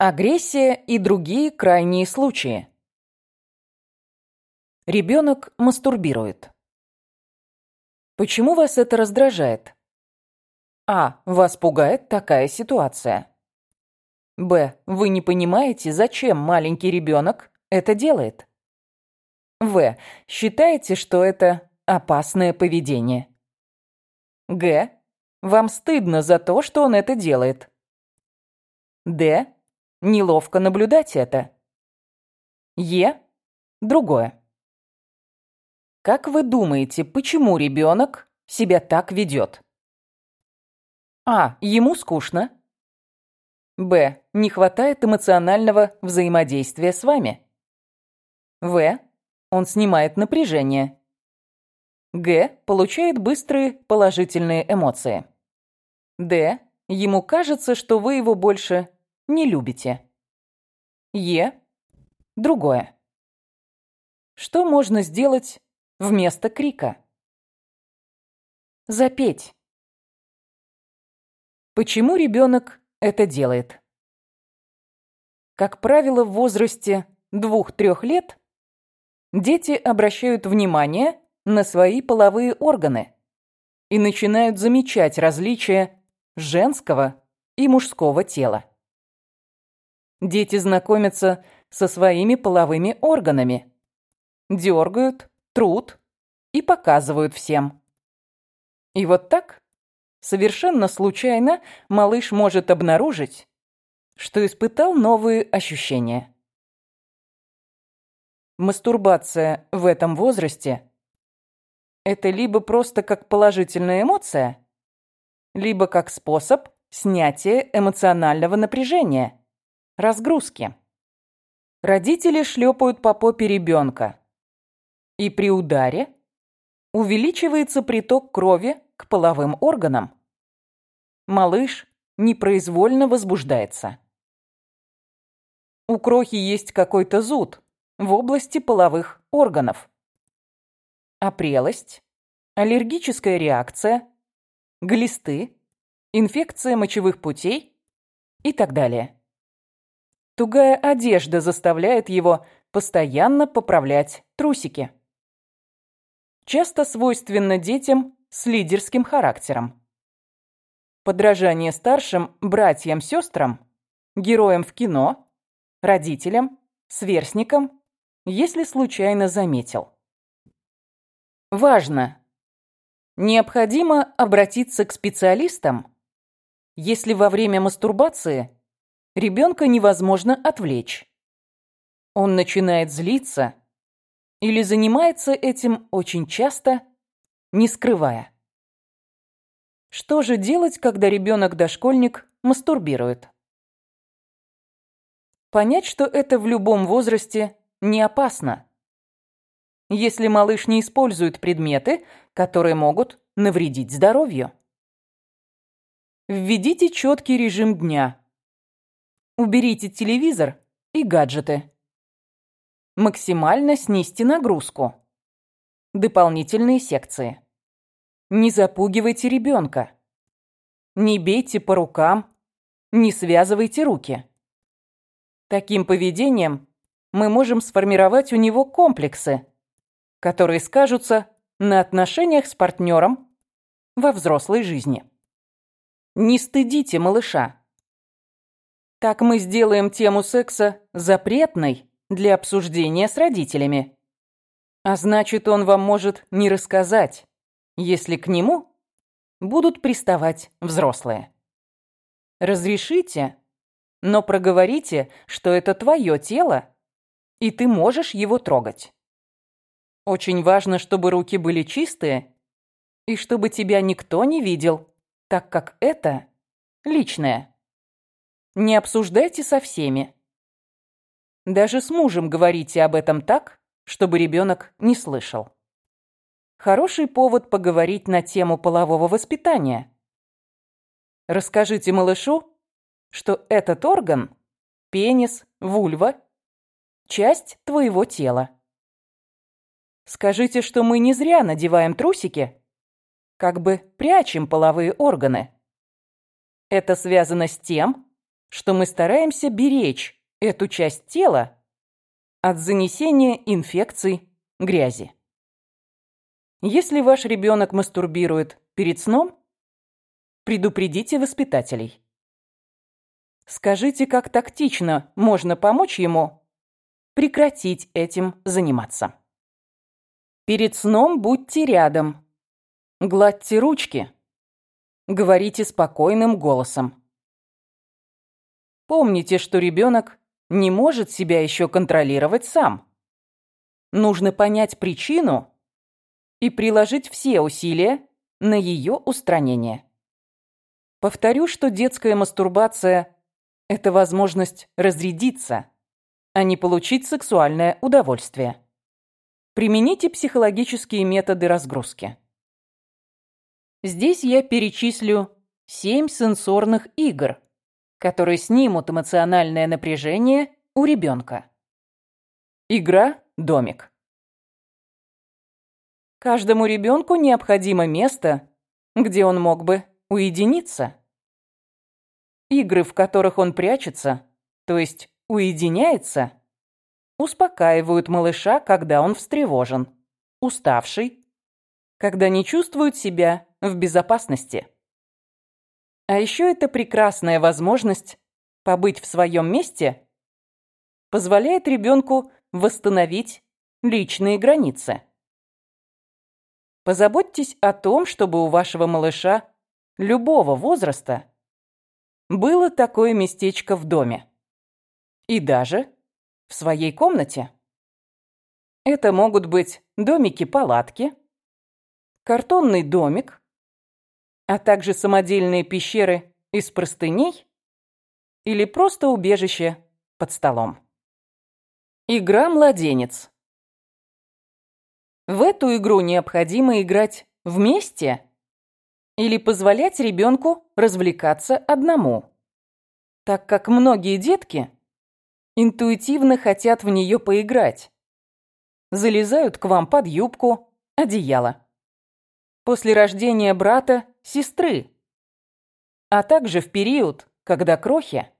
Агрессия и другие крайние случаи. Ребенок мастурбирует. Почему вас это раздражает? А. Вас пугает такая ситуация. Б. Вы не понимаете, зачем маленький ребенок это делает. В. Считаете, что это опасное поведение. Г. Вам стыдно за то, что он это делает. Д. Неловко наблюдать это. Е. Другое. Как вы думаете, почему ребенок себя так ведет? А. Ему скучно. Б. Не хватает эмоционального взаимодействия с вами. В. Он снимает напряжение. Г. Получает быстрые положительные эмоции. Д. Ему кажется, что вы его больше не любите. Е. Другое. Что можно сделать вместо крика? Запеть. Почему ребенок это делает? Как правило, в возрасте 2-3 лет дети обращают внимание на свои половые органы и начинают замечать различия женского и мужского тела. Дети знакомятся со своими половыми органами, дергают, трут и показывают всем. И вот так, совершенно случайно, малыш может обнаружить, что испытал новые ощущения. Мастурбация в этом возрасте – это либо просто как положительная эмоция, либо как способ снятия эмоционального напряжения – Разгрузки. Родители шлепают по попе ребенка. И при ударе увеличивается приток крови к половым органам. Малыш непроизвольно возбуждается. У крохи есть какой-то зуд в области половых органов. Опрелость, аллергическая реакция, глисты, инфекция мочевых путей и так далее. Тугая одежда заставляет его постоянно поправлять трусики. Часто свойственно детям с лидерским характером. Подражание старшим братьям-сестрам, героям в кино, родителям, сверстникам, если случайно заметил. Важно! Необходимо обратиться к специалистам, если во время мастурбации ребенка невозможно отвлечь. Он начинает злиться или занимается этим очень часто, не скрывая. Что же делать, когда ребенок-дошкольник мастурбирует? Понять, что это в любом возрасте не опасно. Если малыш не использует предметы, которые могут навредить здоровью. Введите четкий режим дня. Уберите телевизор и гаджеты. Максимально снизьте нагрузку. Дополнительные секции. Не запугивайте ребенка. Не бейте по рукам. Не связывайте руки. Таким поведением мы можем сформировать у него комплексы, которые скажутся на отношениях с партнером во взрослой жизни. Не стыдите малыша. Так мы сделаем тему секса запретной для обсуждения с родителями. А значит, он вам может не рассказать, если к нему будут приставать взрослые. Разрешите, но проговорите, что это твое тело, и ты можешь его трогать. Очень важно, чтобы руки были чистые и чтобы тебя никто не видел, так как это личное. Не обсуждайте со всеми. Даже с мужем говорите об этом так, чтобы ребенок не слышал. Хороший повод поговорить на тему полового воспитания. Расскажите малышу, что этот орган, пенис, вульва, часть твоего тела. Скажите, что мы не зря надеваем трусики, как бы прячем половые органы. Это связано с тем, что мы стараемся беречь эту часть тела от занесения инфекций, грязи. Если ваш ребенок мастурбирует перед сном, предупредите воспитателей. Скажите, как тактично можно помочь ему прекратить этим заниматься. Перед сном будьте рядом. Гладьте ручки. Говорите спокойным голосом. Помните, что ребенок не может себя еще контролировать сам. Нужно понять причину и приложить все усилия на ее устранение. Повторю, что детская мастурбация – это возможность разрядиться, а не получить сексуальное удовольствие. Примените психологические методы разгрузки. Здесь я перечислю семь сенсорных игр, которые снимут эмоциональное напряжение у ребенка. Игра «Домик». Каждому ребенку необходимо место, где он мог бы уединиться. Игры, в которых он прячется, то есть уединяется, успокаивают малыша, когда он встревожен, уставший, когда не чувствует себя в безопасности. А еще это прекрасная возможность побыть в своем месте позволяет ребенку восстановить личные границы. Позаботьтесь о том, чтобы у вашего малыша любого возраста было такое местечко в доме. И даже в своей комнате. Это могут быть домики-палатки, картонный домик, а также самодельные пещеры из простыней или просто убежище под столом. Игра «Младенец». В эту игру необходимо играть вместе или позволять ребенку развлекаться одному, так как многие детки интуитивно хотят в нее поиграть. Залезают к вам под юбку, одеяло. После рождения брата, сестры. А также в период, когда крохи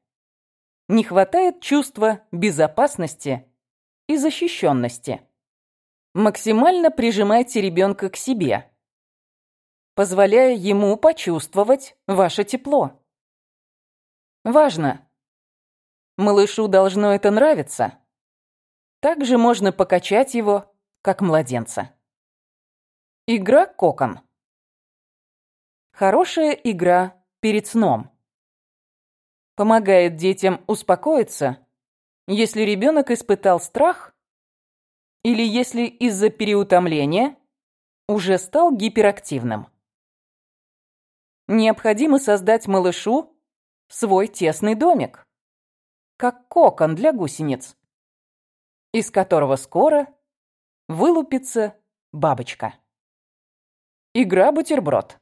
не хватает чувства безопасности и защищенности. Максимально прижимайте ребенка к себе, позволяя ему почувствовать ваше тепло. Важно! Малышу должно это нравиться. Также можно покачать его, как младенца. Игра «Кокон». Хорошая игра перед сном. Помогает детям успокоиться, если ребенок испытал страх или если из-за переутомления уже стал гиперактивным. Необходимо создать малышу свой тесный домик, как кокон для гусениц, из которого скоро вылупится бабочка. Игра «Бутерброд».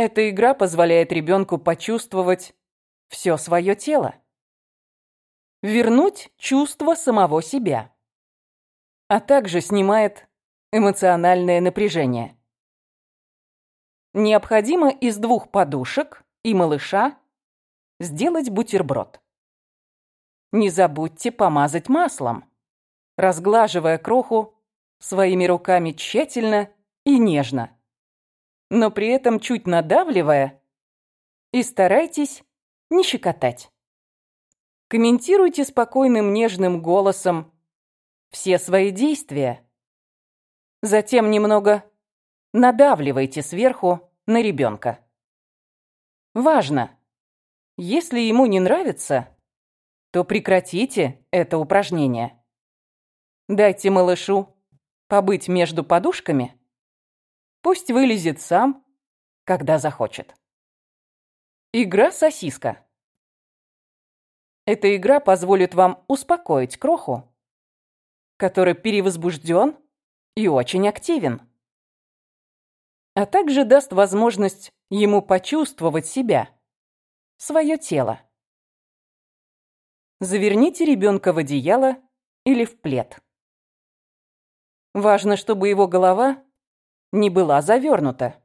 Эта игра позволяет ребенку почувствовать все свое тело. Вернуть чувство самого себя а также снимает эмоциональное напряжение. Необходимо из двух подушек и малыша сделать бутерброд. Не забудьте помазать маслом, разглаживая кроху своими руками тщательно и нежно, но при этом чуть надавливая и старайтесь не щекотать. Комментируйте спокойным нежным голосом все свои действия. Затем немного надавливайте сверху на ребенка. Важно! Если ему не нравится, то прекратите это упражнение. Дайте малышу побыть между подушками. Пусть вылезет сам, когда захочет. Игра «Сосиска». Эта игра позволит вам успокоить кроху который перевозбужден и очень активен. А также даст возможность ему почувствовать себя, свое тело. Заверните ребенка в одеяло или в плед. Важно, чтобы его голова не была завернута.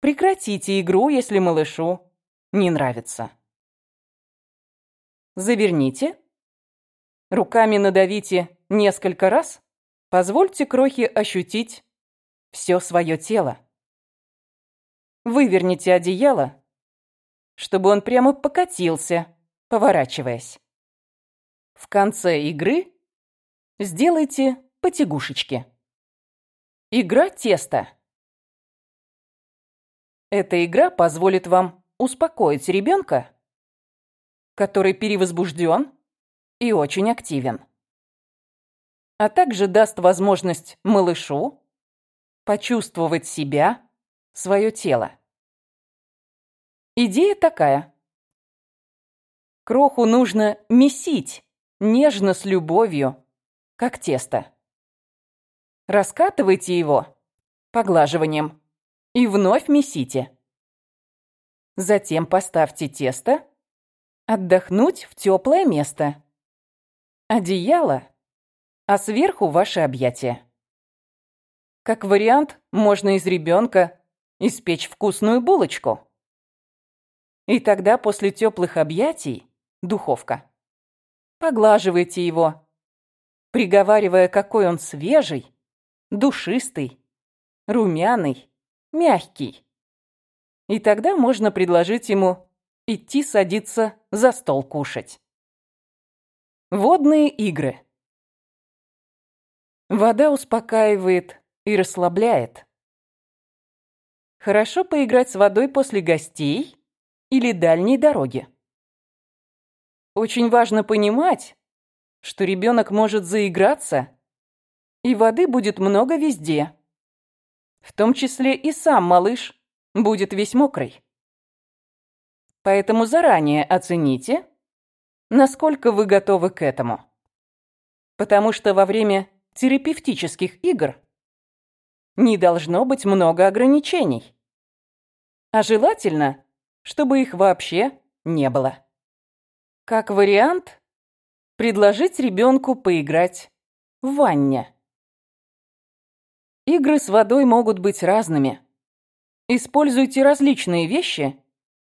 Прекратите игру, если малышу не нравится. Заверните. Руками надавите несколько раз. Позвольте крохе ощутить все свое тело. Выверните одеяло, чтобы он прямо покатился, поворачиваясь. В конце игры сделайте потягушечки. Игра теста. Эта игра позволит вам успокоить ребенка, который перевозбужден и очень активен. А также даст возможность малышу почувствовать себя, свое тело. Идея такая. Кроху нужно месить, нежно с любовью, как тесто. Раскатывайте его поглаживанием и вновь месите. Затем поставьте тесто отдохнуть в теплое место. Одеяло, а сверху ваши объятия. Как вариант, можно из ребенка испечь вкусную булочку. И тогда после теплых объятий духовка. Поглаживайте его, приговаривая, какой он свежий, душистый, румяный, мягкий. И тогда можно предложить ему идти садиться за стол кушать. Водные игры. Вода успокаивает и расслабляет. Хорошо поиграть с водой после гостей или дальней дороги. Очень важно понимать, что ребенок может заиграться, и воды будет много везде. В том числе и сам малыш будет весь мокрый. Поэтому заранее оцените, насколько вы готовы к этому. Потому что во время терапевтических игр не должно быть много ограничений. А желательно, чтобы их вообще не было. Как вариант, предложить ребенку поиграть в ванне. Игры с водой могут быть разными. Используйте различные вещи,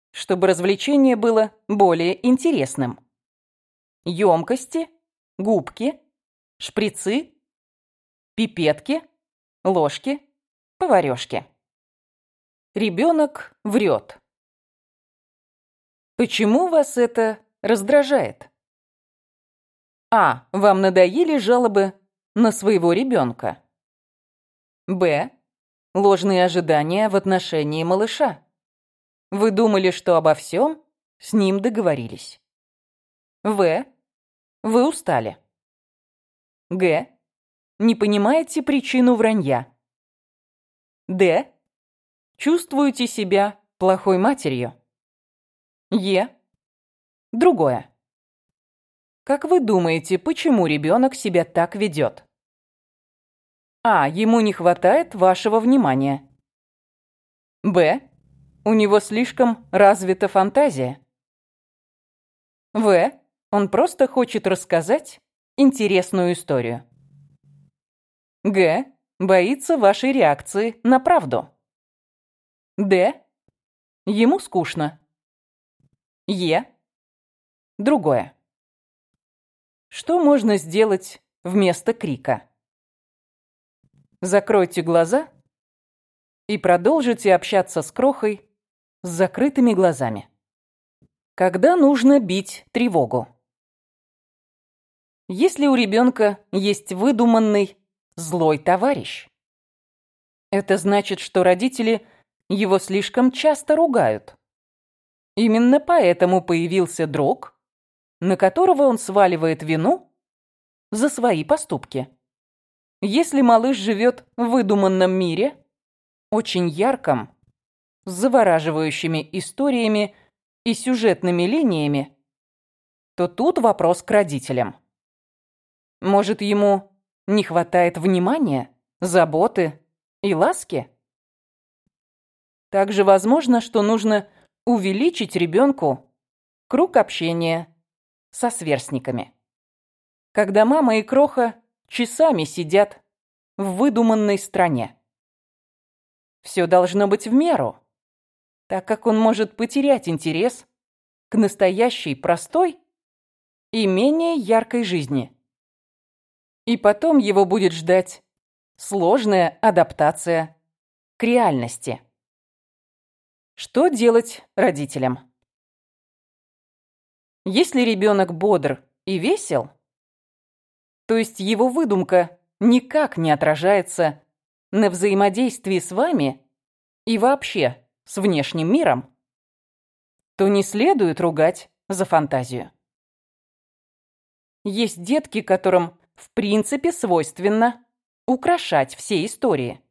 чтобы развлечение было более интересным. Емкости, губки, шприцы, пипетки, ложки, поварёшки. Ребенок врет. Почему вас это раздражает? А. Вам надоели жалобы на своего ребенка. Б. Ложные ожидания в отношении малыша. Вы думали, что обо всем с ним договорились. В. Вы устали. Г. Не понимаете причину вранья. Д. Чувствуете себя плохой матерью. Е. Другое. Как вы думаете, почему ребенок себя так ведет? А. Ему не хватает вашего внимания. Б. У него слишком развита фантазия. В. Он просто хочет рассказать интересную историю. Г. Боится вашей реакции на правду. Д. Ему скучно. Е. Другое. Что можно сделать вместо крика? Закройте глаза и продолжите общаться с крохой с закрытыми глазами. Когда нужно бить тревогу? Если у ребенка есть выдуманный злой товарищ, это значит, что родители его слишком часто ругают. Именно поэтому появился друг, на которого он сваливает вину за свои поступки. Если малыш живет в выдуманном мире, очень ярком, с завораживающими историями и сюжетными линиями, то тут вопрос к родителям. Может, ему не хватает внимания, заботы и ласки? Также возможно, что нужно увеличить ребенку круг общения со сверстниками. Когда мама и кроха часами сидят в выдуманной стране. Все должно быть в меру. так как он может потерять интерес к настоящей простой и менее яркой жизни. И потом его будет ждать сложная адаптация к реальности. Что делать родителям? Если ребенок бодр и весел, то есть его выдумка никак не отражается на взаимодействии с вами и вообще с внешним миром, то не следует ругать за фантазию. Есть детки, которым в принципе свойственно украшать все истории.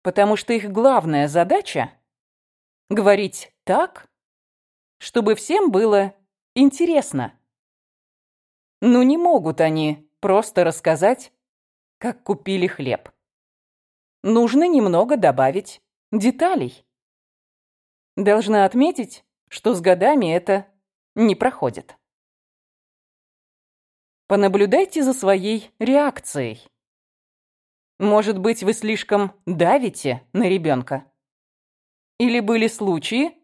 Потому что их главная задача — говорить так, чтобы всем было интересно. Но не могут они просто рассказать, как купили хлеб. Нужно немного добавить деталей. Должна отметить, что с годами это не проходит. Понаблюдайте за своей реакцией. Может быть, вы слишком давите на ребенка? Или были случаи,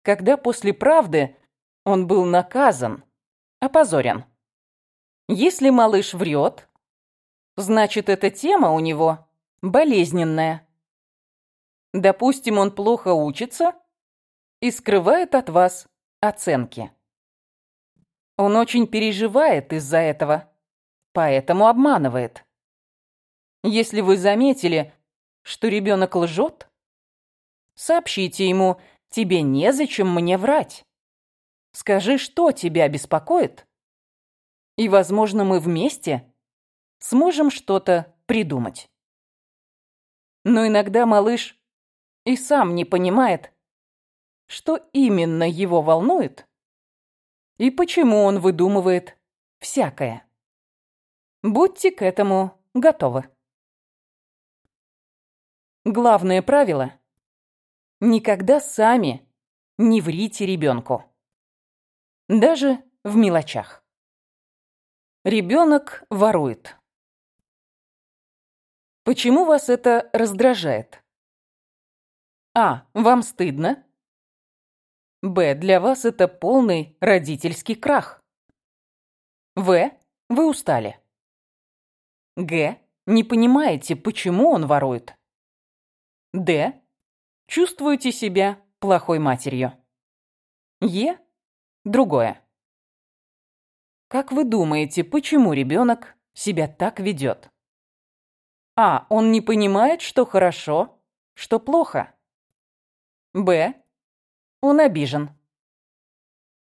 когда после правды он был наказан, опозорен? Если малыш врет, значит, эта тема у него болезненная. Допустим, он плохо учится и скрывает от вас оценки. Он очень переживает из-за этого, поэтому обманывает. Если вы заметили, что ребенок лжет, сообщите ему, тебе незачем мне врать. Скажи, что тебя беспокоит, и, возможно, мы вместе сможем что-то придумать. Но иногда малыш и сам не понимает, что именно его волнует и почему он выдумывает всякое. Будьте к этому готовы. Главное правило – никогда сами не врите ребенку. Даже в мелочах. Ребенок ворует. Почему вас это раздражает? А. Вам стыдно? Б. Для вас это полный родительский крах. В. Вы устали. Г. Не понимаете, почему он ворует. Д. Чувствуете себя плохой матерью. Е. Другое. Как вы думаете, почему ребенок себя так ведет? А. Он не понимает, что хорошо, что плохо. Б. Он обижен.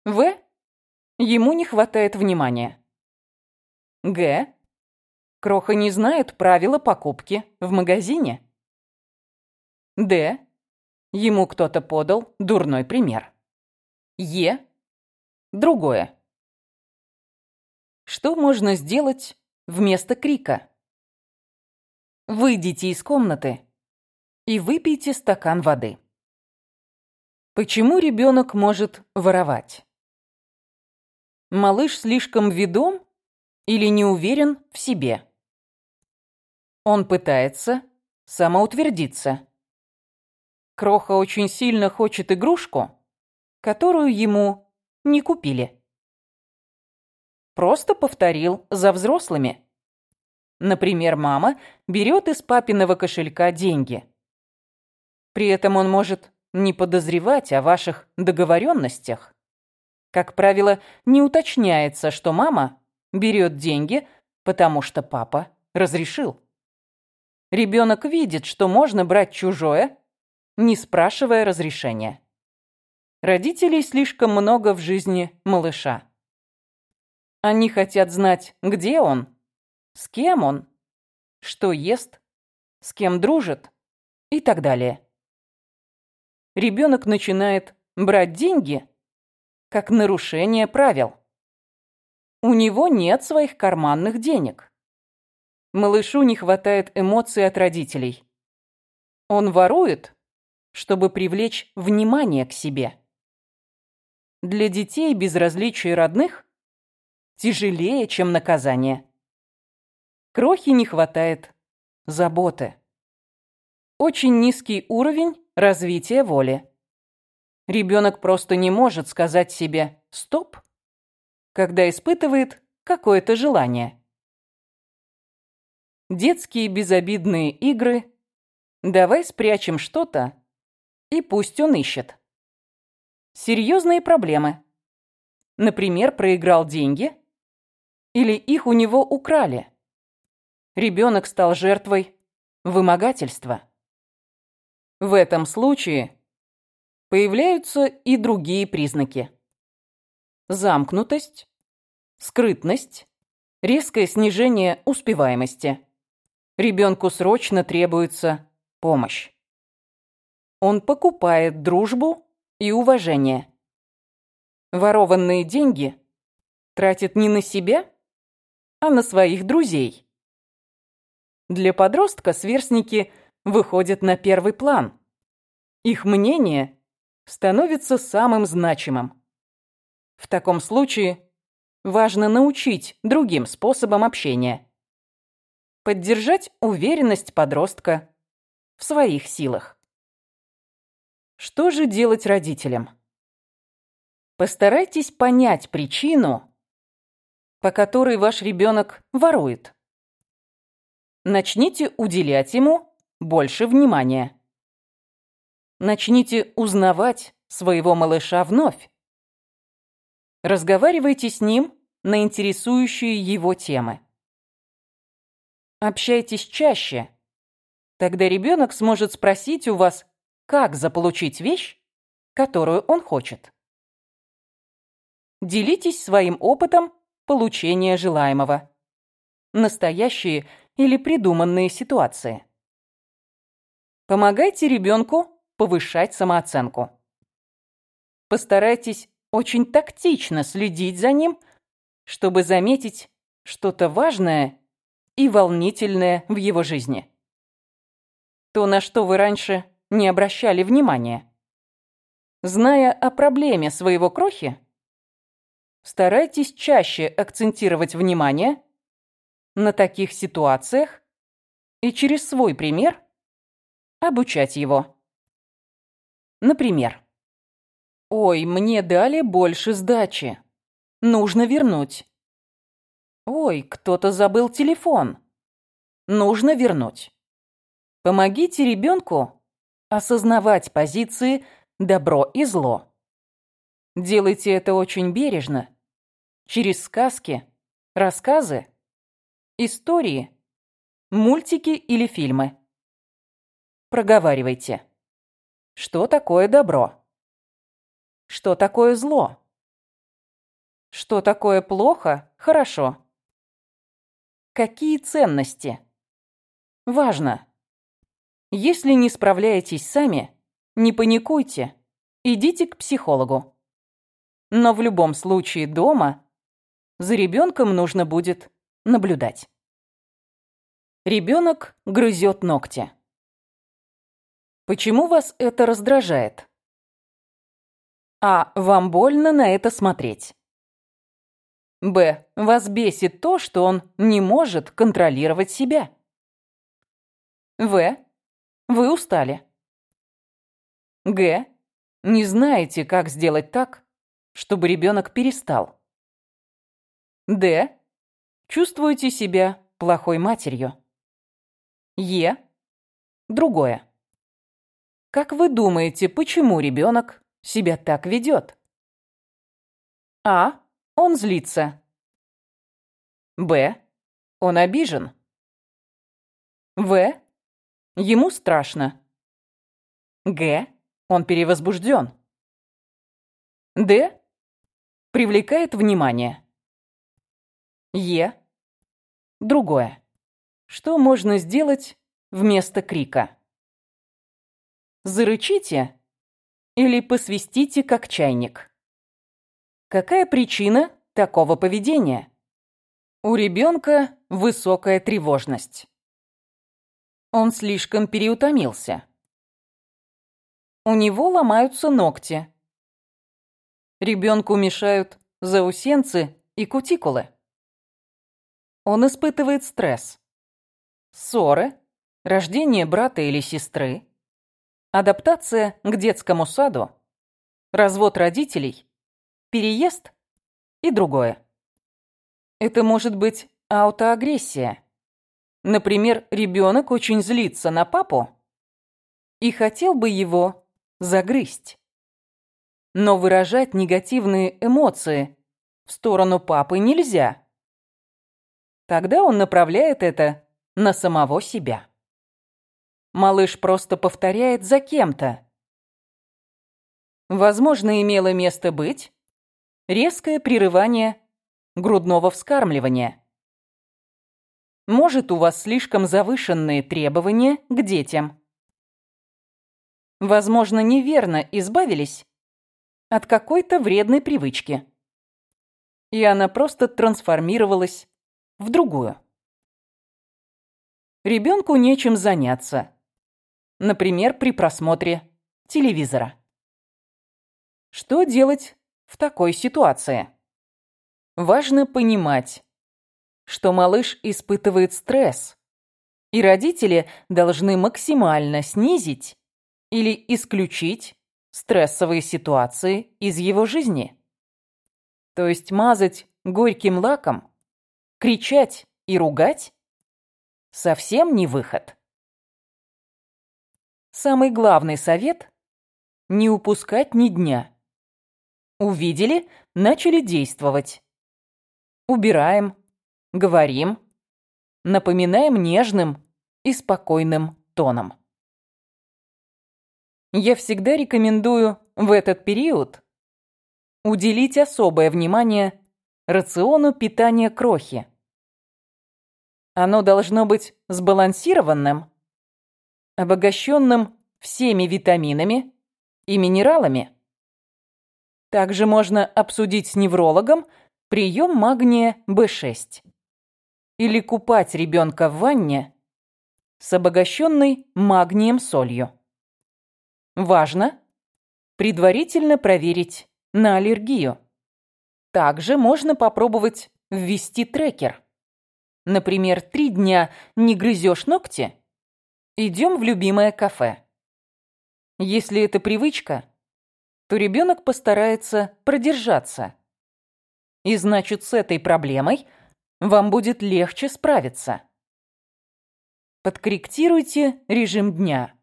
В. Ему не хватает внимания. Г. Кроха не знает правила покупки в магазине. Д. Ему кто-то подал дурной пример. Е. Другое. Что можно сделать вместо крика? Выйдите из комнаты и выпейте стакан воды. Почему ребенок может воровать? Малыш слишком ведом или не уверен в себе? Он пытается самоутвердиться. Кроха очень сильно хочет игрушку, которую ему не купили. Просто повторил за взрослыми. Например, мама берет из папиного кошелька деньги. При этом он может не подозревать о ваших договоренностях. Как правило, не уточняется, что мама берет деньги, потому что папа разрешил. Ребенок видит, что можно брать чужое, не спрашивая разрешения. Родителей слишком много в жизни малыша. Они хотят знать, где он, с кем он, что ест, с кем дружит и так далее ребенок начинает брать деньги как нарушение правил. У него нет своих карманных денег. Малышу не хватает эмоций от родителей. Он ворует, чтобы привлечь внимание к себе. Для детей безразличие родных тяжелее, чем наказание. Крохи не хватает заботы. Очень низкий уровень развития воли. ребенок просто не может сказать себе «стоп», когда испытывает какое-то желание. Детские безобидные игры «давай спрячем что-то» и пусть он ищет. Серьезные проблемы. Например, проиграл деньги или их у него украли. Ребенок стал жертвой вымогательства. В этом случае появляются и другие признаки. Замкнутость, скрытность, резкое снижение успеваемости. Ребенку срочно требуется помощь. Он покупает дружбу и уважение. Ворованные деньги тратит не на себя, а на своих друзей. Для подростка сверстники выходят на первый план. Их мнение становится самым значимым. В таком случае важно научить другим способам общения. Поддержать уверенность подростка в своих силах. Что же делать родителям? Постарайтесь понять причину, по которой ваш ребенок ворует. Начните уделять ему больше внимания. Начните узнавать своего малыша вновь. Разговаривайте с ним на интересующие его темы. Общайтесь чаще. Тогда ребенок сможет спросить у вас, как заполучить вещь, которую он хочет. Делитесь своим опытом получения желаемого. Настоящие или придуманные ситуации. Помогайте ребенку повышать самооценку. Постарайтесь очень тактично следить за ним, чтобы заметить что-то важное и волнительное в его жизни. То, на что вы раньше не обращали внимания. Зная о проблеме своего крохи, старайтесь чаще акцентировать внимание на таких ситуациях и через свой пример обучать его. Например, «Ой, мне дали больше сдачи. Нужно вернуть». «Ой, кто-то забыл телефон. Нужно вернуть». Помогите ребенку осознавать позиции добро и зло. Делайте это очень бережно, через сказки, рассказы, истории, мультики или фильмы. Проговаривайте. Что такое добро? Что такое зло? Что такое плохо, хорошо? Какие ценности? Важно. Если не справляетесь сами, не паникуйте, идите к психологу. Но в любом случае дома за ребенком нужно будет наблюдать. Ребенок грызет ногти. Почему вас это раздражает? А. Вам больно на это смотреть. Б. Вас бесит то, что он не может контролировать себя. В. Вы устали. Г. Не знаете, как сделать так, чтобы ребенок перестал. Д. Чувствуете себя плохой матерью. Е. Другое. Как вы думаете, почему ребенок себя так ведет? А. Он злится. Б. Он обижен. В. Ему страшно. Г. Он перевозбужден. Д. Привлекает внимание. Е. Другое. Что можно сделать вместо крика? Зарычите или посвистите как чайник. Какая причина такого поведения? У ребенка высокая тревожность. Он слишком переутомился. У него ломаются ногти. Ребенку мешают заусенцы и кутикулы. Он испытывает стресс. Ссоры, рождение брата или сестры, адаптация к детскому саду, развод родителей, переезд и другое. Это может быть аутоагрессия. Например, ребенок очень злится на папу и хотел бы его загрызть. Но выражать негативные эмоции в сторону папы нельзя. Тогда он направляет это на самого себя. Малыш просто повторяет за кем-то. Возможно, имело место быть резкое прерывание грудного вскармливания. Может, у вас слишком завышенные требования к детям. Возможно, неверно избавились от какой-то вредной привычки. И она просто трансформировалась в другую. Ребенку нечем заняться. Например, при просмотре телевизора. Что делать в такой ситуации? Важно понимать, что малыш испытывает стресс, и родители должны максимально снизить или исключить стрессовые ситуации из его жизни. То есть мазать горьким лаком, кричать и ругать совсем не выход. Самый главный совет – не упускать ни дня. Увидели – начали действовать. Убираем, говорим, напоминаем нежным и спокойным тоном. Я всегда рекомендую в этот период уделить особое внимание рациону питания крохи. Оно должно быть сбалансированным, обогащенным всеми витаминами и минералами. Также можно обсудить с неврологом прием магния В6 или купать ребенка в ванне с обогащенной магнием солью. Важно предварительно проверить на аллергию. Также можно попробовать ввести трекер. Например, три дня не грызешь ногти, идем в любимое кафе. Если это привычка, то ребенок постарается продержаться. И значит, с этой проблемой вам будет легче справиться. Подкорректируйте режим дня.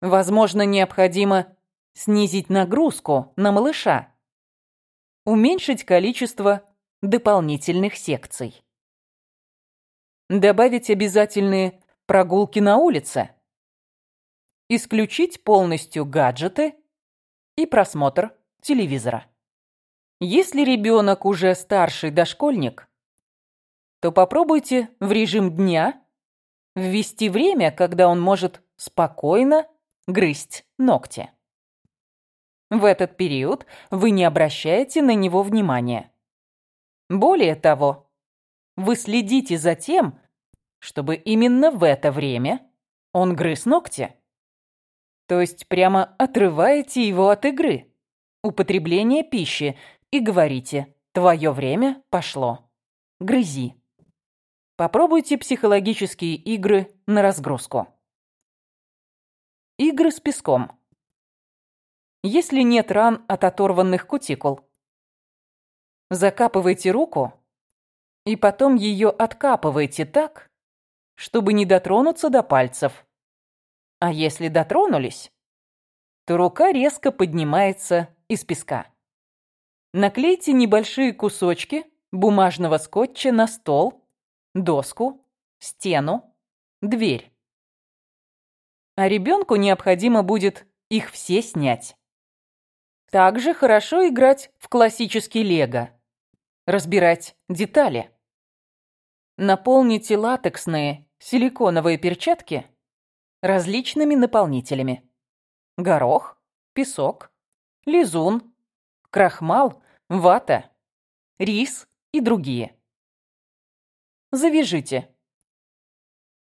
Возможно, необходимо снизить нагрузку на малыша. Уменьшить количество дополнительных секций. Добавить обязательные прогулки на улице. Исключить полностью гаджеты и просмотр телевизора. Если ребенок уже старший дошкольник, то попробуйте в режим дня ввести время, когда он может спокойно грызть ногти. В этот период вы не обращаете на него внимания. Более того, вы следите за тем, чтобы именно в это время он грыз ногти. То есть прямо отрываете его от игры, употребления пищи и говорите «Твое время пошло. Грызи». Попробуйте психологические игры на разгрузку. Игры с песком. Если нет ран от оторванных кутикул, закапывайте руку и потом ее откапывайте так, чтобы не дотронуться до пальцев. А если дотронулись, то рука резко поднимается из песка. Наклейте небольшие кусочки бумажного скотча на стол, доску, стену, дверь. А ребенку необходимо будет их все снять. Также хорошо играть в классический лего, разбирать детали. Наполните латексные силиконовые перчатки различными наполнителями. Горох, песок, лизун, крахмал, вата, рис и другие. Завяжите.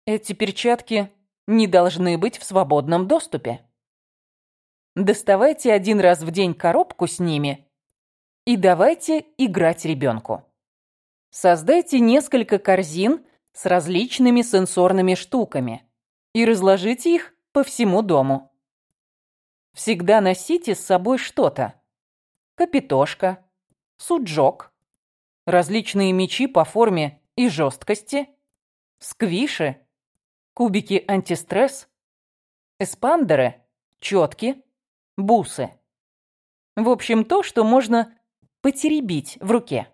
Эти перчатки не должны быть в свободном доступе. Доставайте один раз в день коробку с ними и давайте играть ребенку. Создайте несколько корзин с различными сенсорными штуками и разложите их по всему дому. Всегда носите с собой что-то. капитошка, суджок, различные мячи по форме и жесткости, сквиши, кубики антистресс, эспандеры, четки, бусы. В общем, то, что можно потеребить в руке.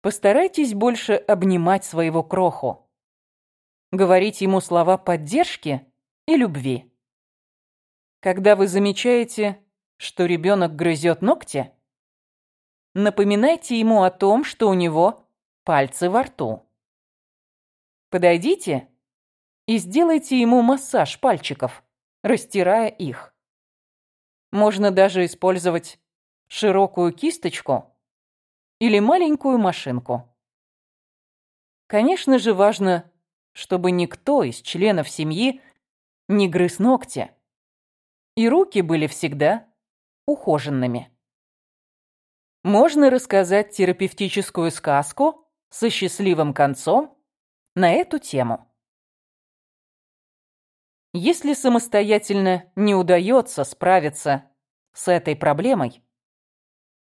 Постарайтесь больше обнимать своего кроху. Говорить ему слова поддержки и любви. Когда вы замечаете, что ребенок грызет ногти, напоминайте ему о том, что у него пальцы во рту. Подойдите и сделайте ему массаж пальчиков, растирая их. Можно даже использовать широкую кисточку или маленькую машинку. Конечно же, важно, чтобы никто из членов семьи не грыз ногти, и руки были всегда ухоженными. Можно рассказать терапевтическую сказку со счастливым концом на эту тему. Если самостоятельно не удается справиться с этой проблемой,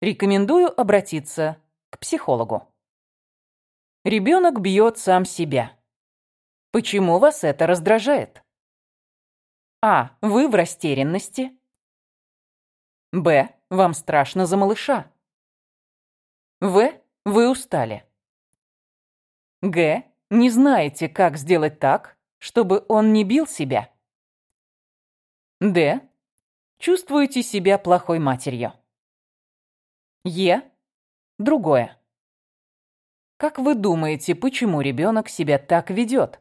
рекомендую обратиться к психологу. Ребенок бьет сам себя. Почему вас это раздражает? А. Вы в растерянности. Б. Вам страшно за малыша. В. Вы устали. Г. Не знаете, как сделать так, чтобы он не бил себя. Д. Чувствуете себя плохой матерью. Е. Другое. Как вы думаете, почему ребенок себя так ведет?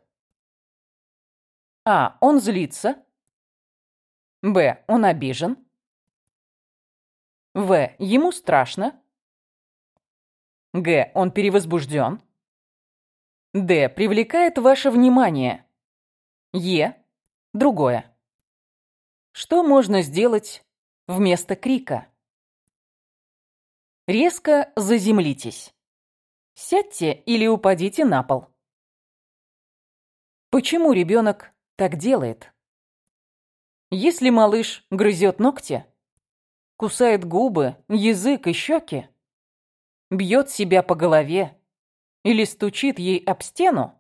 А. Он злится. Б. Он обижен. В. Ему страшно. Г. Он перевозбужден. Д. Привлекает ваше внимание. Е. Другое. Что можно сделать вместо крика? Резко заземлитесь. Сядьте или упадите на пол. Почему ребенок так делает? Если малыш грызет ногти, кусает губы, язык и щеки, бьет себя по голове или стучит ей об стену,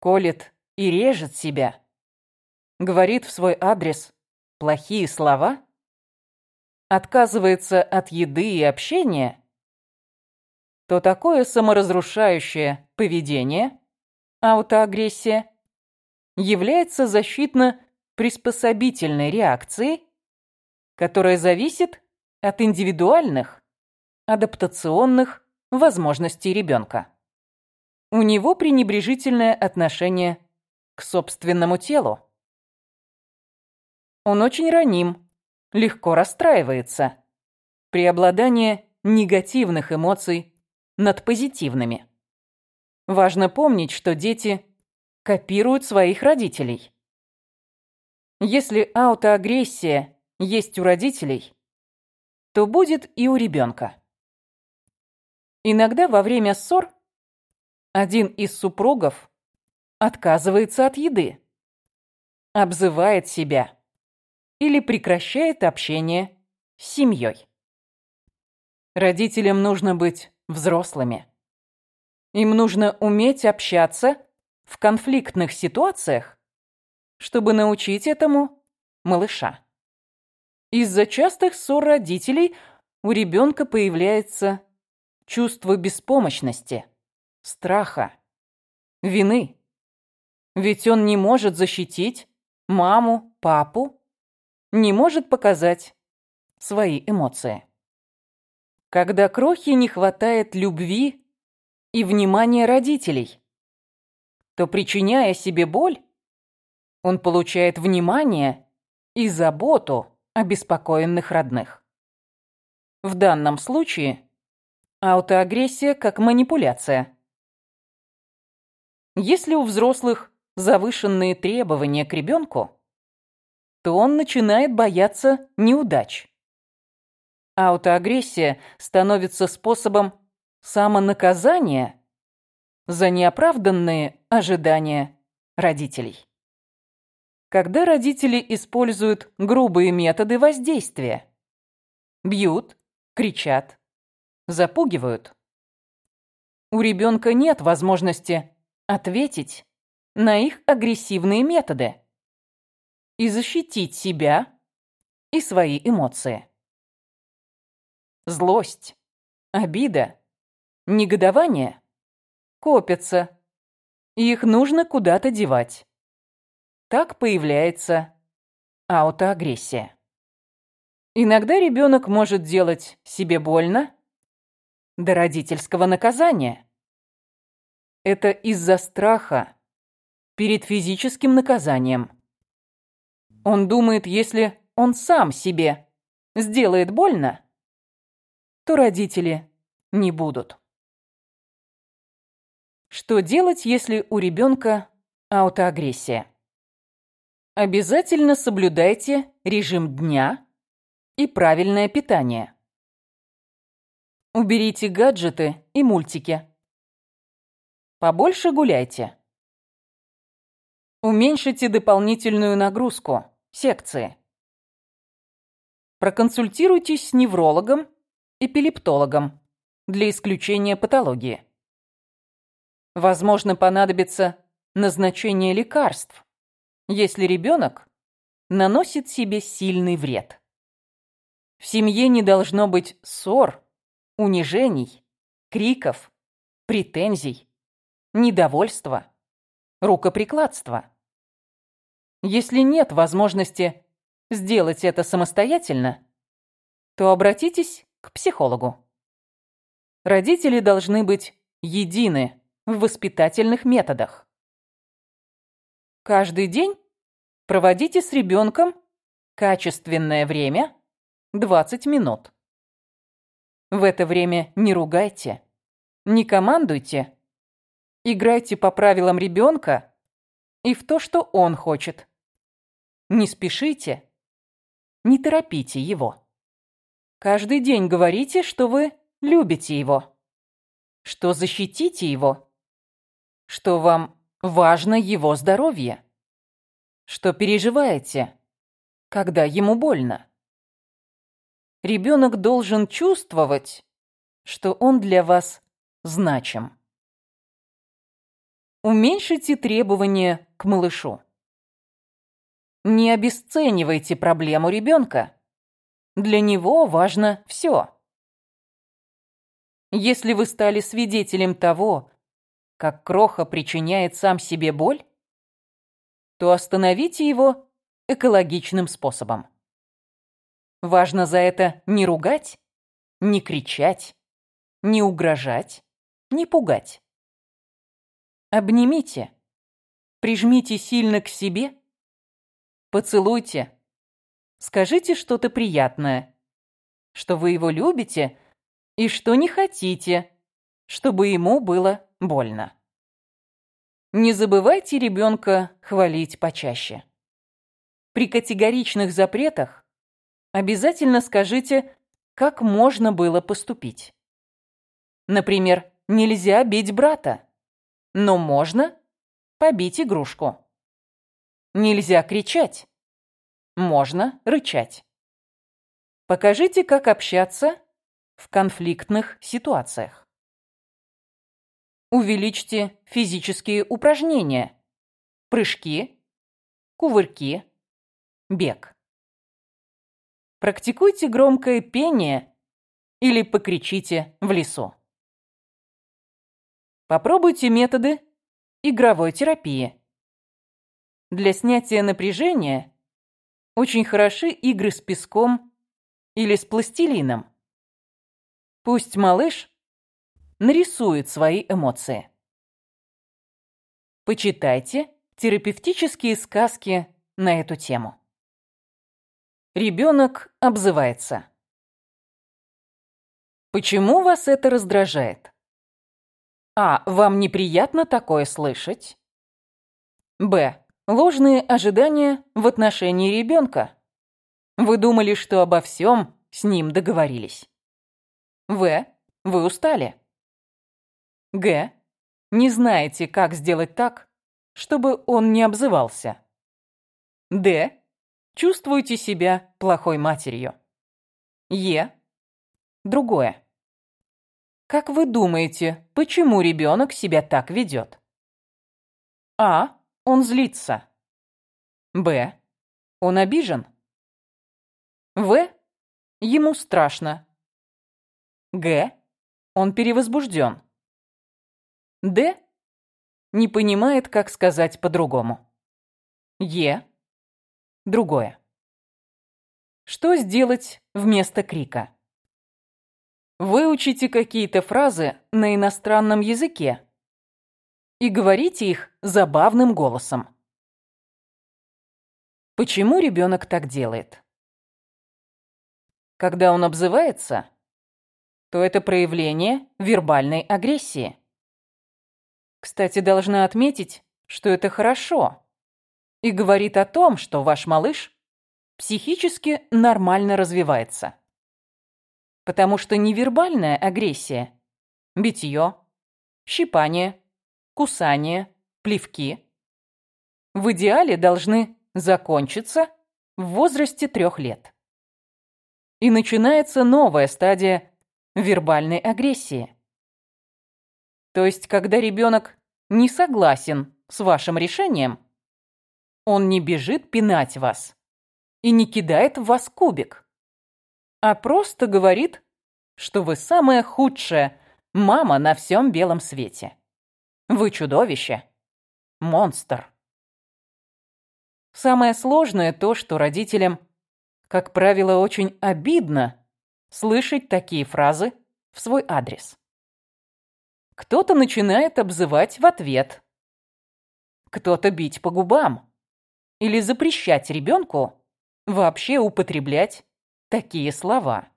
колет и режет себя, говорит в свой адрес плохие слова, отказывается от еды и общения, то такое саморазрушающее поведение, аутоагрессия, является защитно-приспособительной реакцией, которая зависит от индивидуальных адаптационных возможностей ребенка. У него пренебрежительное отношение к собственному телу. Он очень раним, легко расстраивается. Преобладание негативных эмоций над позитивными. Важно помнить, что дети копируют своих родителей. Если аутоагрессия есть у родителей, то будет и у ребенка. Иногда во время ссор один из супругов отказывается от еды, обзывает себя или прекращает общение с семьей. Родителям нужно быть взрослыми. Им нужно уметь общаться в конфликтных ситуациях, чтобы научить этому малыша. Из-за частых ссор родителей у ребенка появляется чувство беспомощности, страха, вины. Ведь он не может защитить маму, папу, не может показать свои эмоции. Когда крохе не хватает любви и внимания родителей, то, причиняя себе боль, он получает внимание и заботу обеспокоенных родных. В данном случае аутоагрессия как манипуляция. Если у взрослых завышенные требования к ребенку, то он начинает бояться неудач. Аутоагрессия становится способом самонаказания за неоправданные ожидания родителей. Когда родители используют грубые методы воздействия, бьют, кричат, запугивают. У ребенка нет возможности ответить на их агрессивные методы и защитить себя и свои эмоции. Злость, обида, негодование копятся, и их нужно куда-то девать. Так появляется аутоагрессия. Иногда ребенок может делать себе больно до родительского наказания. Это из-за страха перед физическим наказанием. Он думает, если он сам себе сделает больно, то родители не будут. Что делать, если у ребенка аутоагрессия? Обязательно соблюдайте режим дня и правильное питание. Уберите гаджеты и мультики. Побольше гуляйте. Уменьшите дополнительную нагрузку, секции. Проконсультируйтесь с неврологом, эпилептологом для исключения патологии. Возможно, понадобится назначение лекарств, если ребенок наносит себе сильный вред. В семье не должно быть ссор, унижений, криков, претензий, недовольства, рукоприкладства. Если нет возможности сделать это самостоятельно, то обратитесь к психологу. Родители должны быть едины в воспитательных методах. Каждый день проводите с ребенком качественное время 20 минут. В это время не ругайте, не командуйте, играйте по правилам ребенка и в то, что он хочет. Не спешите, не торопите его. Каждый день говорите, что вы любите его, что защитите его, что вам важно его здоровье, что переживаете, когда ему больно. Ребенок должен чувствовать, что он для вас значим. Уменьшите требования к малышу. Не обесценивайте проблему ребенка. Для него важно все. Если вы стали свидетелем того, как Кроха причиняет сам себе боль, то остановите его экологичным способом. Важно за это не ругать, не кричать, не угрожать, не пугать. Обнимите, прижмите сильно к себе Поцелуйте. Скажите что-то приятное. Что вы его любите и что не хотите, чтобы ему было больно. Не забывайте ребенка хвалить почаще. При категоричных запретах обязательно скажите, как можно было поступить. Например, нельзя бить брата, но можно побить игрушку. Нельзя кричать. Можно рычать. Покажите, как общаться в конфликтных ситуациях. Увеличьте физические упражнения. Прыжки, кувырки, бег. Практикуйте громкое пение или покричите в лесу. Попробуйте методы игровой терапии. Для снятия напряжения очень хороши игры с песком или с пластилином. Пусть малыш нарисует свои эмоции. Почитайте терапевтические сказки на эту тему. Ребенок обзывается. Почему вас это раздражает? А. Вам неприятно такое слышать? Б. Ложные ожидания в отношении ребенка. Вы думали, что обо всем с ним договорились. В. Вы устали. Г. Не знаете, как сделать так, чтобы он не обзывался. Д. Чувствуете себя плохой матерью. Е. другое. Как вы думаете, почему ребенок себя так ведет? А. Он злится. Б. Он обижен. В. Ему страшно. Г. Он перевозбужден. Д. Не понимает, как сказать по-другому. Е. Другое. Что сделать вместо крика? Выучите какие-то фразы на иностранном языке и говорите их забавным голосом. Почему ребенок так делает? Когда он обзывается, то это проявление вербальной агрессии. Кстати, должна отметить, что это хорошо и говорит о том, что ваш малыш психически нормально развивается. Потому что невербальная агрессия – битье, щипание, кусание, плевки – в идеале должны закончиться в возрасте трех лет. И начинается новая стадия вербальной агрессии. То есть, когда ребенок не согласен с вашим решением, он не бежит пинать вас и не кидает в вас кубик, а просто говорит, что вы самая худшая мама на всем белом свете. Вы чудовище. Монстр. Самое сложное то, что родителям, как правило, очень обидно слышать такие фразы в свой адрес. Кто-то начинает обзывать в ответ. Кто-то бить по губам. Или запрещать ребенку вообще употреблять такие слова.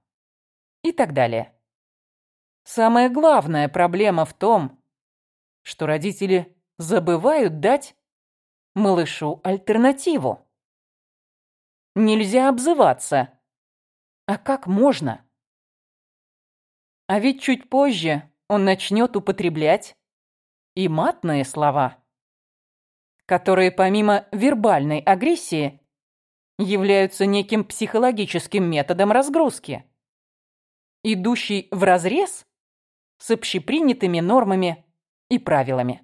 И так далее. Самая главная проблема в том, что родители забывают дать малышу альтернативу. Нельзя обзываться. А как можно? А ведь чуть позже он начнет употреблять и матные слова, которые помимо вербальной агрессии являются неким психологическим методом разгрузки, идущий вразрез с общепринятыми нормами и правилами.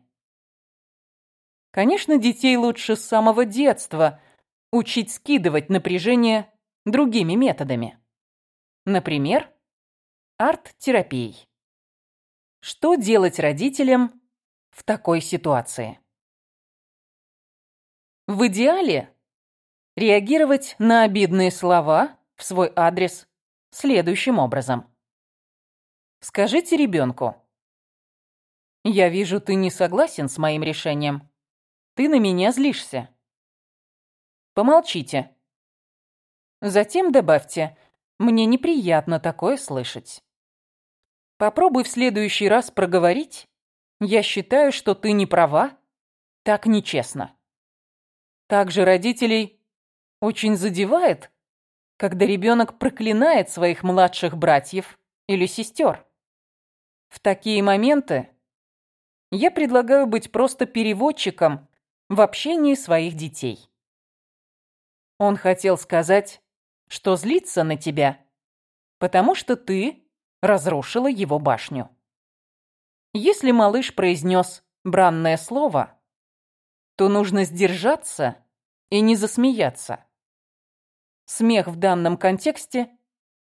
Конечно, детей лучше с самого детства учить скидывать напряжение другими методами. Например, арт-терапией. Что делать родителям в такой ситуации? В идеале реагировать на обидные слова в свой адрес следующим образом. Скажите ребенку. «Я вижу, ты не согласен с моим решением. Ты на меня злишься. Помолчите. Затем добавьте, мне неприятно такое слышать. Попробуй в следующий раз проговорить. Я считаю, что ты не права. Так нечестно. Также родителей очень задевает, когда ребенок проклинает своих младших братьев или сестер. В такие моменты я предлагаю быть просто переводчиком в общении своих детей. Он хотел сказать, что злится на тебя, потому что ты разрушила его башню. Если малыш произнес бранное слово, то нужно сдержаться и не засмеяться. Смех в данном контексте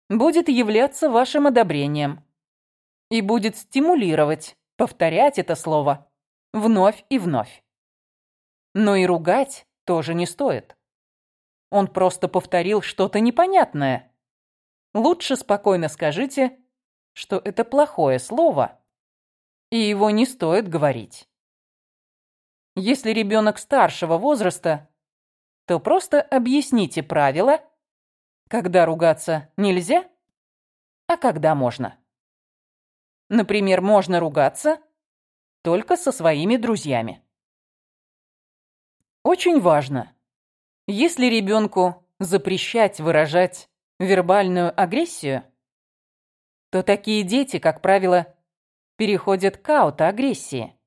будет являться вашим одобрением и будет стимулировать повторять это слово вновь и вновь. Но и ругать тоже не стоит. Он просто повторил что-то непонятное. Лучше спокойно скажите, что это плохое слово, и его не стоит говорить. Если ребенок старшего возраста, то просто объясните правила, когда ругаться нельзя, а когда можно. Например, можно ругаться только со своими друзьями. Очень важно, если ребенку запрещать выражать вербальную агрессию, то такие дети, как правило, переходят к аутоагрессии.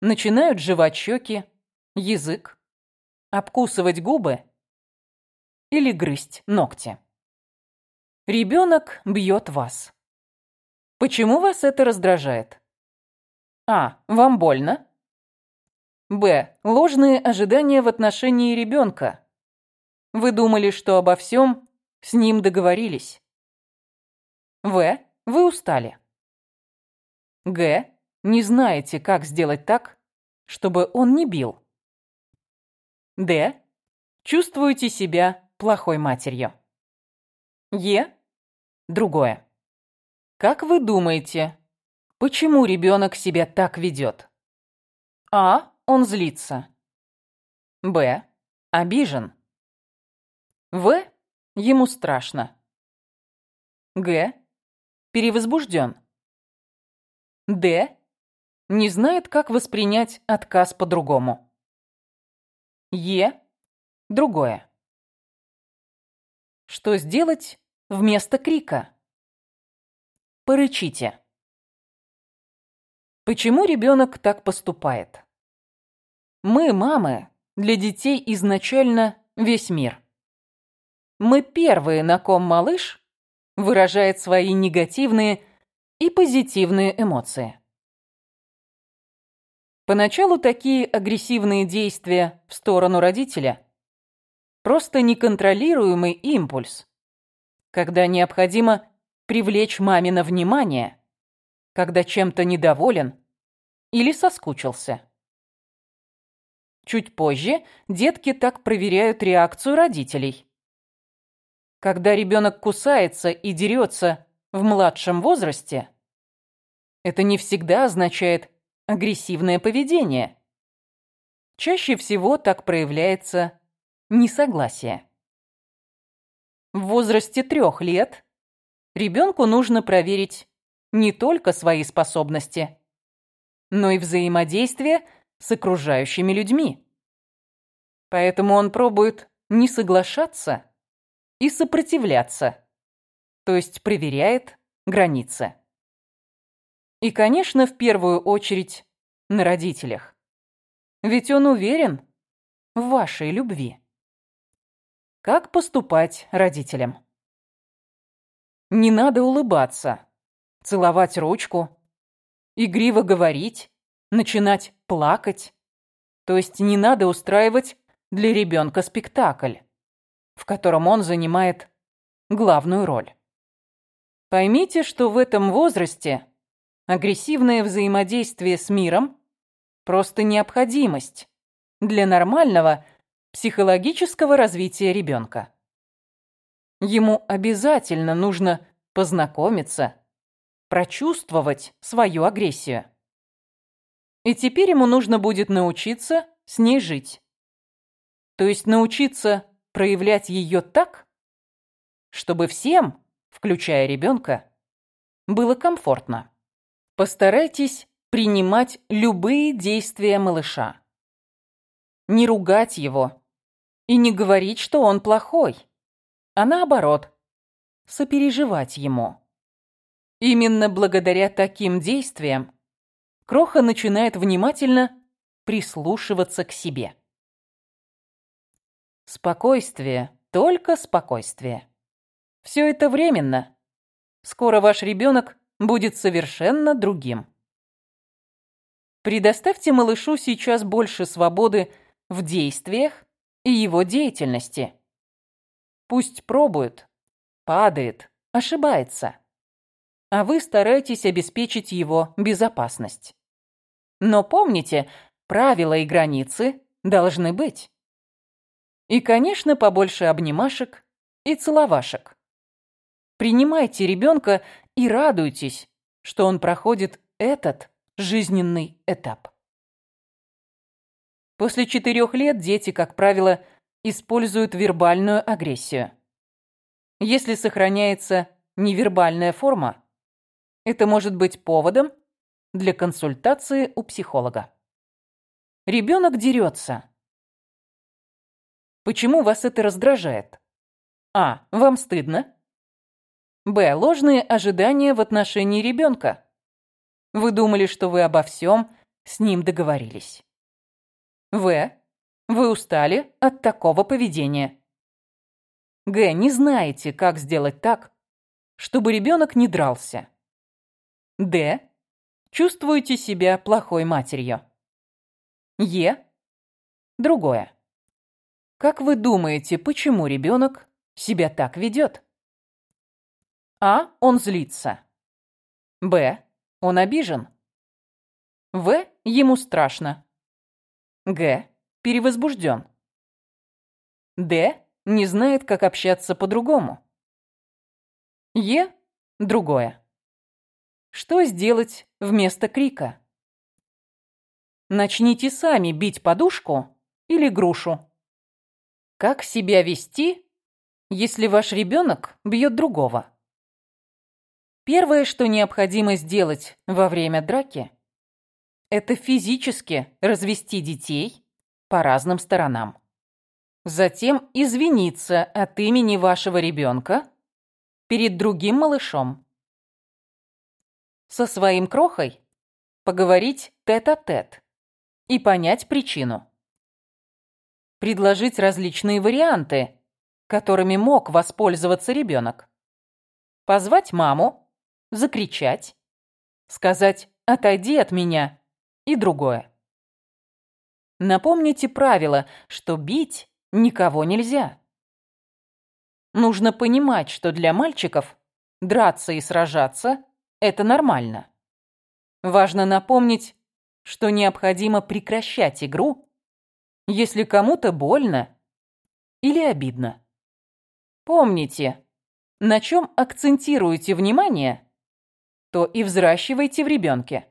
Начинают жевать щеки, язык, обкусывать губы или грызть ногти. Ребенок бьет вас. Почему вас это раздражает? А. Вам больно? Б. Ложные ожидания в отношении ребенка. Вы думали, что обо всем с ним договорились. В. Вы устали. Г. Не знаете, как сделать так, чтобы он не бил. Д. Чувствуете себя плохой матерью. Е. Другое. Как вы думаете, почему ребенок себя так ведет? А. Он злится. Б. Обижен. В. Ему страшно. Г. Перевозбужден. Д. Не знает, как воспринять отказ по-другому. Е. Другое. Что сделать вместо крика? Порычите. Почему ребенок так поступает? Мы, мамы, для детей изначально весь мир. Мы первые, на ком малыш выражает свои негативные и позитивные эмоции. Поначалу такие агрессивные действия в сторону родителя – просто неконтролируемый импульс, когда необходимо привлечь мамино внимание, когда чем-то недоволен или соскучился. Чуть позже детки так проверяют реакцию родителей. Когда ребенок кусается и дерется в младшем возрасте, это не всегда означает агрессивное поведение. Чаще всего так проявляется несогласие. В возрасте трех лет ребенку нужно проверить не только свои способности, но и взаимодействие с окружающими людьми. Поэтому он пробует не соглашаться и сопротивляться, то есть проверяет границы. И, конечно, в первую очередь на родителях. Ведь он уверен в вашей любви. Как поступать родителям? Не надо улыбаться, целовать ручку, игриво говорить, начинать плакать. То есть не надо устраивать для ребенка спектакль, в котором он занимает главную роль. Поймите, что в этом возрасте Агрессивное взаимодействие с миром – просто необходимость для нормального психологического развития ребенка. Ему обязательно нужно познакомиться, прочувствовать свою агрессию. И теперь ему нужно будет научиться с ней жить. То есть научиться проявлять ее так, чтобы всем, включая ребенка, было комфортно. Постарайтесь принимать любые действия малыша. Не ругать его и не говорить, что он плохой, а наоборот, сопереживать ему. Именно благодаря таким действиям Кроха начинает внимательно прислушиваться к себе. Спокойствие, только спокойствие. Все это временно. Скоро ваш ребенок будет совершенно другим. Предоставьте малышу сейчас больше свободы в действиях и его деятельности. Пусть пробует, падает, ошибается. А вы старайтесь обеспечить его безопасность. Но помните, правила и границы должны быть. И, конечно, побольше обнимашек и целовашек. Принимайте ребенка и радуйтесь, что он проходит этот жизненный этап. После четырех лет дети, как правило, используют вербальную агрессию. Если сохраняется невербальная форма, это может быть поводом для консультации у психолога. Ребенок дерется. Почему вас это раздражает? А. Вам стыдно? Б. Ложные ожидания в отношении ребенка. Вы думали, что вы обо всем с ним договорились. В. Вы устали от такого поведения. Г. Не знаете, как сделать так, чтобы ребенок не дрался. Д. Чувствуете себя плохой матерью. Е. Другое. Как вы думаете, почему ребенок себя так ведет? А. Он злится. Б. Он обижен. В. Ему страшно. Г. Перевозбужден. Д. Не знает, как общаться по-другому. Е. Другое. Что сделать вместо крика? Начните сами бить подушку или грушу. Как себя вести, если ваш ребенок бьет другого? Первое, что необходимо сделать во время драки, это физически развести детей по разным сторонам. Затем извиниться от имени вашего ребенка перед другим малышом со своим крохой, поговорить тет-а-тет -тет и понять причину. Предложить различные варианты, которыми мог воспользоваться ребенок. Позвать маму, закричать, сказать «отойди от меня» и другое. Напомните правило, что бить никого нельзя. Нужно понимать, что для мальчиков драться и сражаться это нормально. Важно напомнить, что необходимо прекращать игру, если кому-то больно или обидно. Помните, на чем акцентируете внимание, то и взращивайте в ребенке.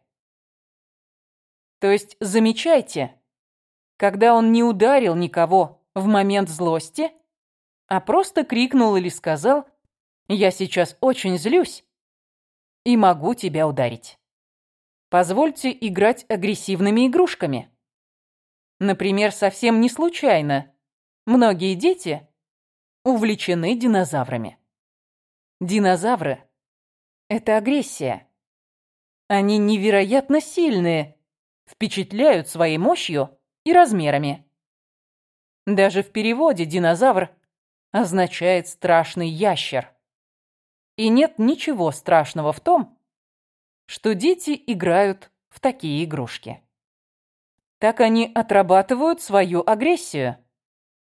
То есть замечайте, когда он не ударил никого в момент злости, а просто крикнул или сказал «Я сейчас очень злюсь», и могу тебя ударить. Позвольте играть агрессивными игрушками. Например, совсем не случайно многие дети увлечены динозаврами. Динозавры – это агрессия. Они невероятно сильные, впечатляют своей мощью и размерами. Даже в переводе «динозавр» означает «страшный ящер». И нет ничего страшного в том, что дети играют в такие игрушки. Так они отрабатывают свою агрессию.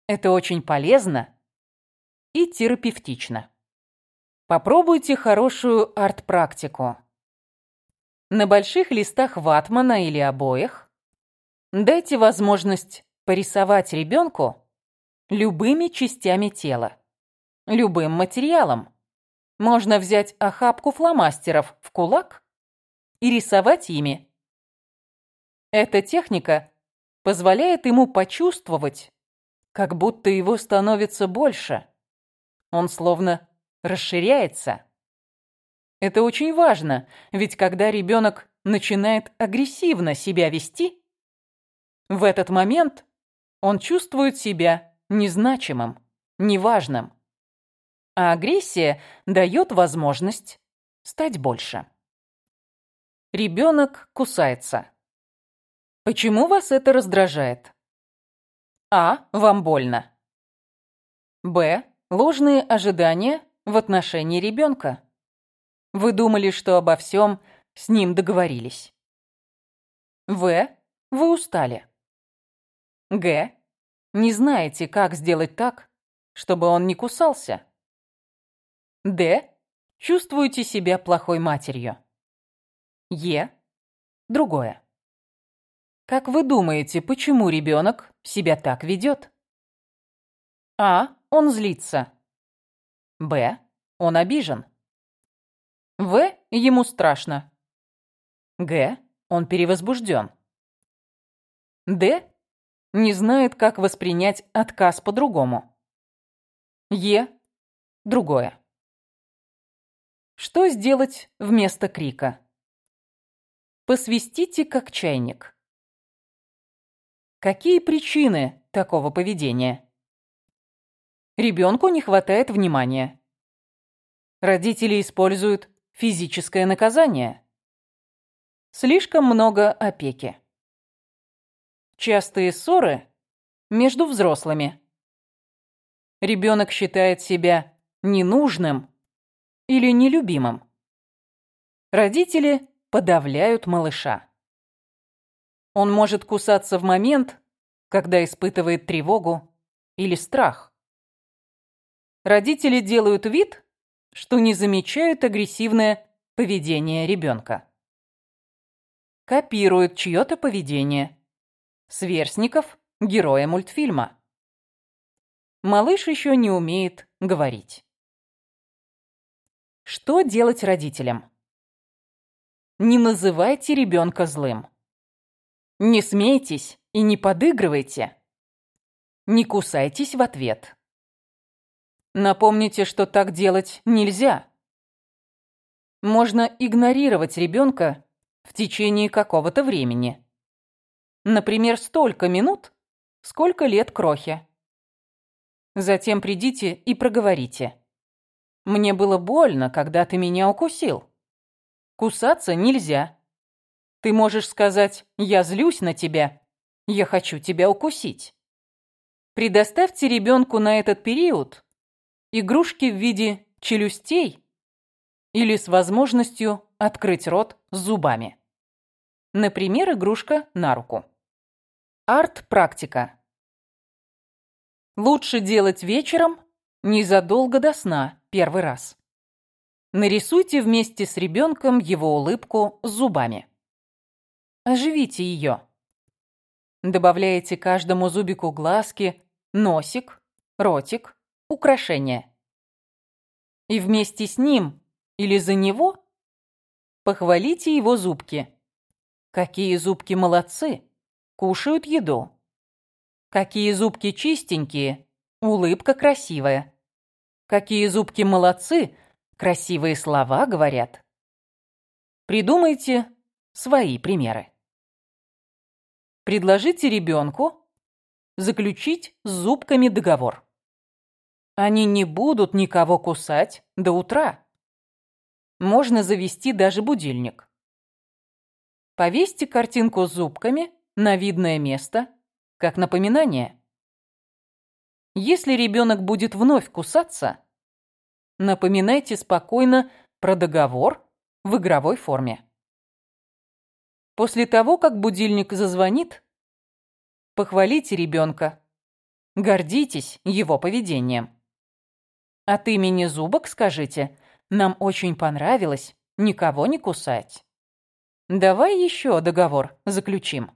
Это очень полезно и терапевтично. Попробуйте хорошую арт-практику. На больших листах ватмана или обоях дайте возможность порисовать ребенку любыми частями тела, любым материалом, можно взять охапку фломастеров в кулак и рисовать ими. Эта техника позволяет ему почувствовать, как будто его становится больше. Он словно расширяется. Это очень важно, ведь когда ребенок начинает агрессивно себя вести, в этот момент он чувствует себя незначимым, неважным а агрессия дает возможность стать больше. Ребенок кусается. Почему вас это раздражает? А. Вам больно. Б. Ложные ожидания в отношении ребенка. Вы думали, что обо всем с ним договорились. В. Вы устали. Г. Не знаете, как сделать так, чтобы он не кусался. Д. Чувствуете себя плохой матерью. Е. Другое. Как вы думаете, почему ребенок себя так ведет? А. Он злится. Б. Он обижен. В. Ему страшно. Г. Он перевозбужден. Д. Не знает, как воспринять отказ по-другому. Е. Другое. Что сделать вместо крика? Посвистите как чайник. Какие причины такого поведения? Ребенку не хватает внимания. Родители используют физическое наказание. Слишком много опеки. Частые ссоры между взрослыми. Ребенок считает себя ненужным или нелюбимым. Родители подавляют малыша. Он может кусаться в момент, когда испытывает тревогу или страх. Родители делают вид, что не замечают агрессивное поведение ребенка. Копируют чье-то поведение. Сверстников – героя мультфильма. Малыш еще не умеет говорить. Что делать родителям? Не называйте ребенка злым. Не смейтесь и не подыгрывайте. Не кусайтесь в ответ. Напомните, что так делать нельзя. Можно игнорировать ребенка в течение какого-то времени. Например, столько минут, сколько лет крохе. Затем придите и проговорите. Мне было больно, когда ты меня укусил. Кусаться нельзя. Ты можешь сказать «я злюсь на тебя», «я хочу тебя укусить». Предоставьте ребенку на этот период игрушки в виде челюстей или с возможностью открыть рот зубами. Например, игрушка на руку. Арт-практика. Лучше делать вечером, незадолго до сна, первый раз. Нарисуйте вместе с ребенком его улыбку с зубами. Оживите ее. Добавляете каждому зубику глазки, носик, ротик, украшения. И вместе с ним или за него похвалите его зубки. Какие зубки молодцы, кушают еду. Какие зубки чистенькие, улыбка красивая. Какие зубки молодцы, красивые слова говорят. Придумайте свои примеры. Предложите ребенку заключить с зубками договор. Они не будут никого кусать до утра. Можно завести даже будильник. Повесьте картинку с зубками на видное место, как напоминание. Если ребенок будет вновь кусаться, напоминайте спокойно про договор в игровой форме. После того, как будильник зазвонит, похвалите ребенка, гордитесь его поведением. От имени зубок скажите, нам очень понравилось никого не кусать. Давай еще договор заключим.